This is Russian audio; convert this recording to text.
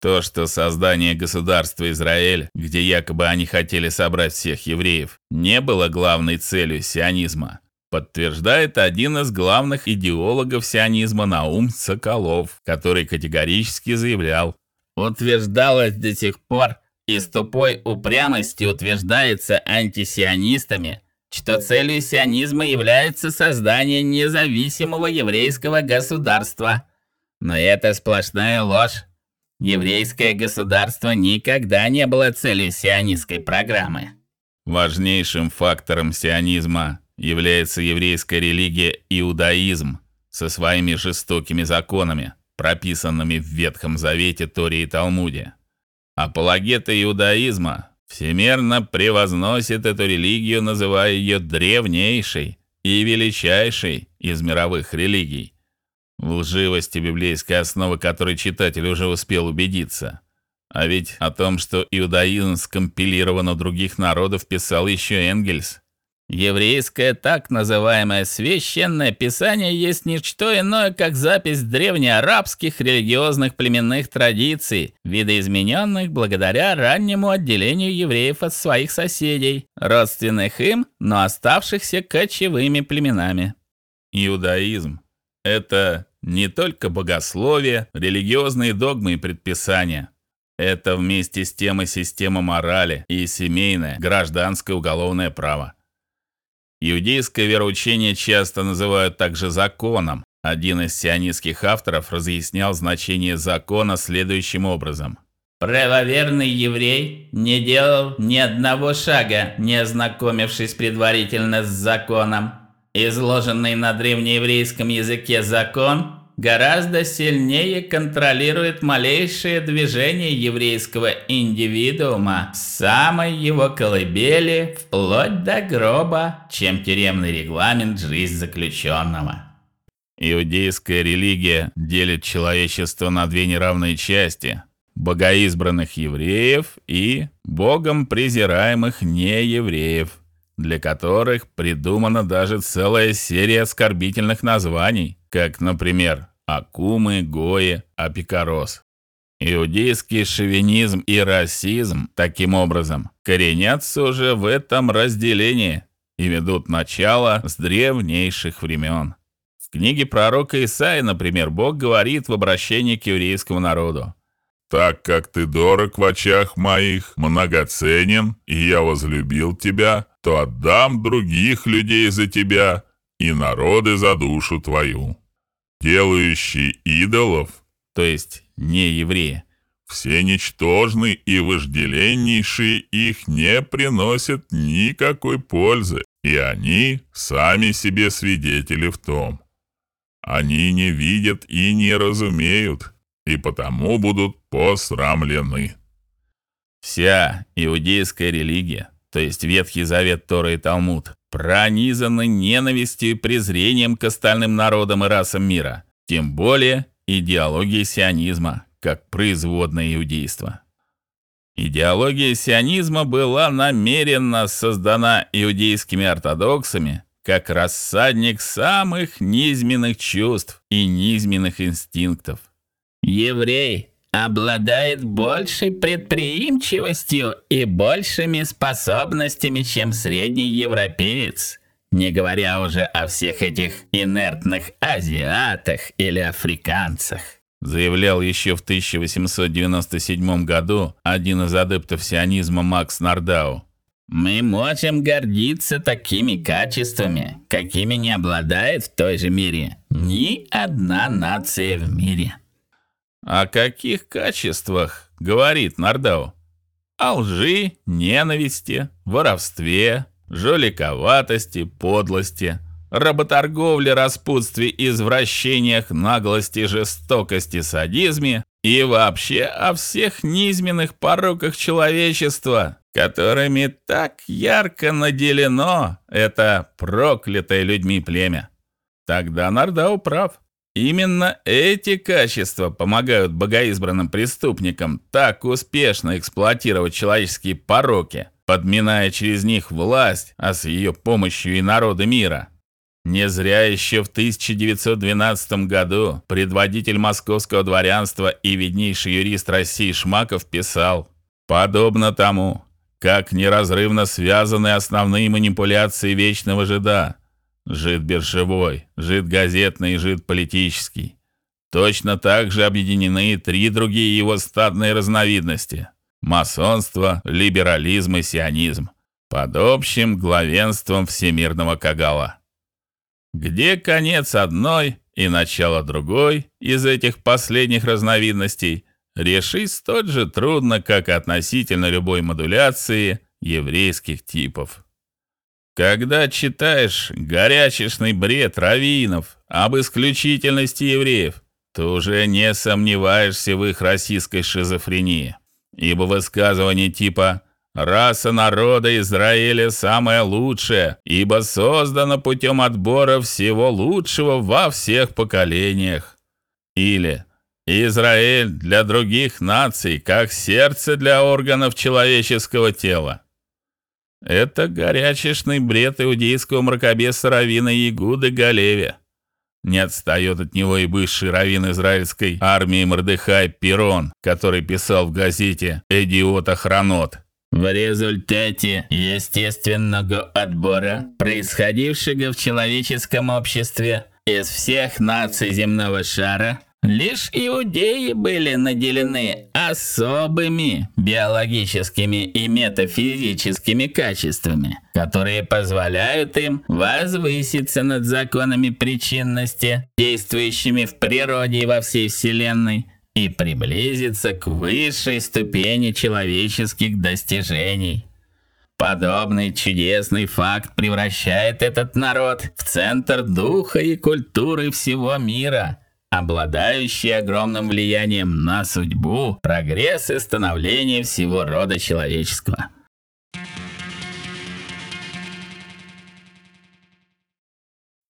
То, что создание государства Израиль, где якобы они хотели собрать всех евреев, не было главной целью сионизма, подтверждает один из главных идеологов сионизма Наум Соколов, который категорически заявлял: утверждалось до сих пор и с тупой упрямостью утверждается антисионистами, что целью сионизма является создание независимого еврейского государства. Но это сплошная ложь. Еврейское государство никогда не было целью сионистской программы. Важнейшим фактором сионизма является еврейская религия иудаизм со своими жестокими законами, прописанными в Ветхом Завете, Торе и Талмуде. Апологеты иудаизма всемерно превозносят эту религию, называя ее древнейшей и величайшей из мировых религий лживости библейской основы которой читатель уже успел убедиться. А ведь о том, что иудаизм скомпилирован у других народов, писал еще Энгельс. Еврейское так называемое священное писание есть не что иное, как запись древнеарабских религиозных племенных традиций, видоизмененных благодаря раннему отделению евреев от своих соседей, родственных им, но оставшихся кочевыми племенами. Иудаизм это не только богословие, религиозные догмы и предписания. Это вместе с тем и система морали и семейное, гражданское уголовное право. Иудейское вероучение часто называют также законом. Один из сионистских авторов разъяснял значение закона следующим образом: Правоверный еврей не делал ни одного шага, не ознакомившись предварительно с законом. Изложенный на древнееврейском языке закон гораздо сильнее контролирует малейшее движение еврейского индивидуума с самой его колыбели вплоть до гроба, чем тюремный регламент жизни заключенного. Иудейская религия делит человечество на две неравные части: богоизбранных евреев и богом презираемых неевреев для которых придумана даже целая серия оскорбительных названий, как, например, акумы, гои, апикарос. Иудейский шовинизм и расизм таким образом коренятся уже в этом разделении и ведут начало с древнейших времен. В книге пророка Исаии, например, Бог говорит в обращении к еврейскому народу: так как ты дорог в очах моих, многоценен, и я возлюбил тебя, то отдам других людей за тебя и народы за душу твою. Делающие идолов, то есть не евреи, все ничтожны и вожделеннейшие их не приносят никакой пользы, и они сами себе свидетели в том. Они не видят и не разумеют, и потому будут посрамлены. Вся иудейская религия, то есть Ветхий Завет, Тора и Талмуд, пронизаны ненавистью и презрением к остальным народам и расам мира, тем более идеологией сионизма, как производное иудейства. Идеология сионизма была намеренно создана иудейскими ортодоксами как рассадник самых низменных чувств и низменных инстинктов. Еврей обладает большей предприимчивостью и большими способностями, чем средний европеец, не говоря уже о всех этих инертных азиатах или африканцах. Заявлял еще в 1897 году один из адептов сионизма Макс Нардау. Мы можем гордиться такими качествами, какими не обладает в той же мере ни одна нация в мире. О каких качествах говорит Нардау? О лжи, ненависти, воровстве, жуликоватости, подлости, работорговле, распутстве, извращениях, наглости, жестокости, садизме и вообще о всех низменных пороках человечества, которыми так ярко наделено это проклятое людьми племя. Тогда Нардау прав. Именно эти качества помогают богоизбранным преступникам так успешно эксплуатировать человеческие пороки, подминая через них власть, а с ее помощью и народы мира. Не зря еще в 1912 году предводитель московского дворянства и виднейший юрист России Шмаков писал: "Подобно тому, как неразрывно связаны основные манипуляции вечного жида: жид биржевой, жид газетный и жид политический, точно так же объединены три другие его стадные разновидности: масонство, либерализм и сионизм под общим главенством всемирного кагала. Где конец одной и начало другой из этих последних разновидностей, решить столь же трудно, как и относительно любой модуляции еврейских типов. Когда читаешь горячечный бред раввинов об исключительности евреев, то уже не сомневаешься в их российской шизофрении, ибо высказывания типа Раса народа Израиля самая лучшая, ибо создана путем отбора всего лучшего во всех поколениях. Или Израиль для других наций, как сердце для органов человеческого тела. Это горячешный бред иудейского мракобеса равина Игуды Галеве. Не отстает от него и бывший раввин израильской армии Мордехай Пирон, который писал в газете «Идиот Охранот». В результате естественного отбора, происходившего в человеческом обществе из всех наций земного шара, лишь иудеи были наделены особыми биологическими и метафизическими качествами, которые позволяют им возвыситься над законами причинности, действующими в природе и во всей вселенной и приблизиться к высшей ступени человеческих достижений. Подобный чудесный факт превращает этот народ в центр духа и культуры всего мира, обладающий огромным влиянием на судьбу, прогресс и становление всего рода человеческого.